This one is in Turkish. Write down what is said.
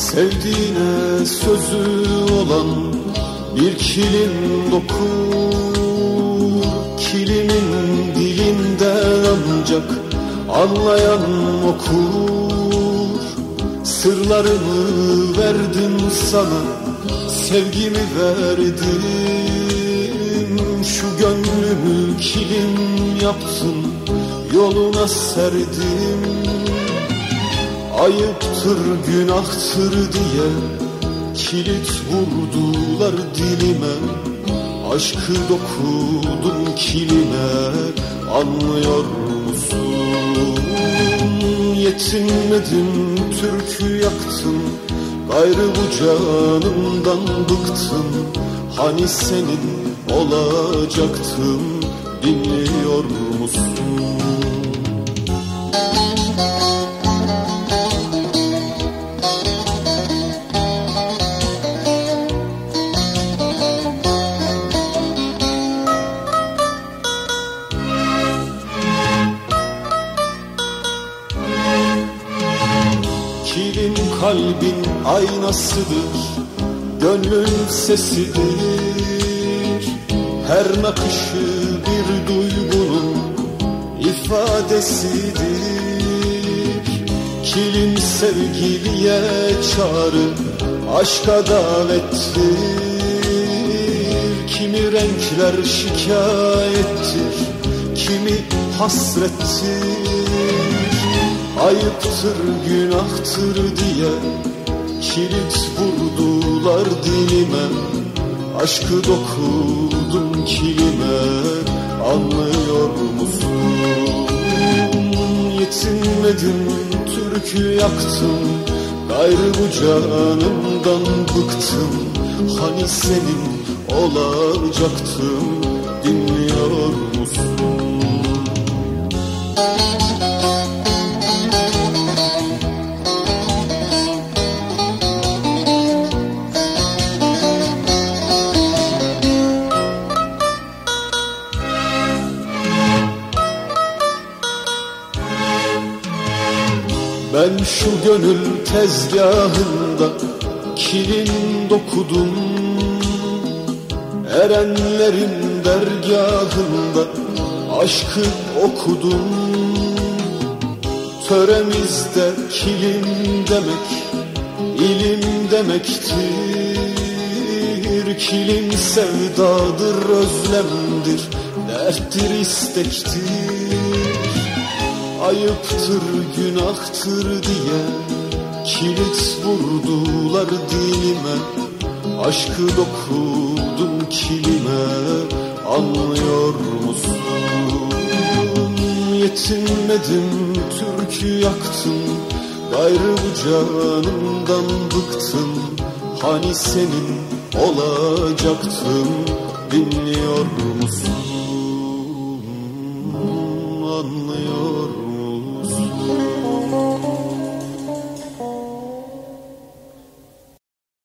Sevdiğine sözü olan bir kilim dokur Kilimin dilinden ancak anlayan okur. Sırlarımı verdim sana sevgimi verdim. Şu gönlümü kilim yaptım yoluna serdim. Ayıptır günahtır diye kilit vurdular dilime Aşkı dokudum kiline anlıyor musun? Yetinmedim türkü yaktım Gayrı bu canımdan bıktım Hani senin olacaktım dinliyor musun? Kalbin aynasıdır Gönlün sesidir. Her nakışı bir duygunun ifadesidir. Kilim sevgiliye çağrı Aşka davettir. Kimi renkler şikayettir Kimi hasrettir Ayıptır günahtır diye Kilit vurdular dilime Aşkı dokudum kilime Anlıyor musun? Yetinmedim türkü yaktım Gayrı bu canımdan bıktım Hani senin olacaktım Dinliyor musun? Ben şu gönül tezgahında kilim dokudum. Erenlerin dergahında aşkı okudum. Töremizde kilim demek ilim demektir. Kilim sevdadır özlemdir derttir istektir Ayıptır günahtır diye Kilit vurdular dilime Aşkı dokudum kilime Anlıyor musun? Yetinmedim türkü yaktım Gayrı bu canımdan bıktım Hani senin olacaktım Dinliyor musun?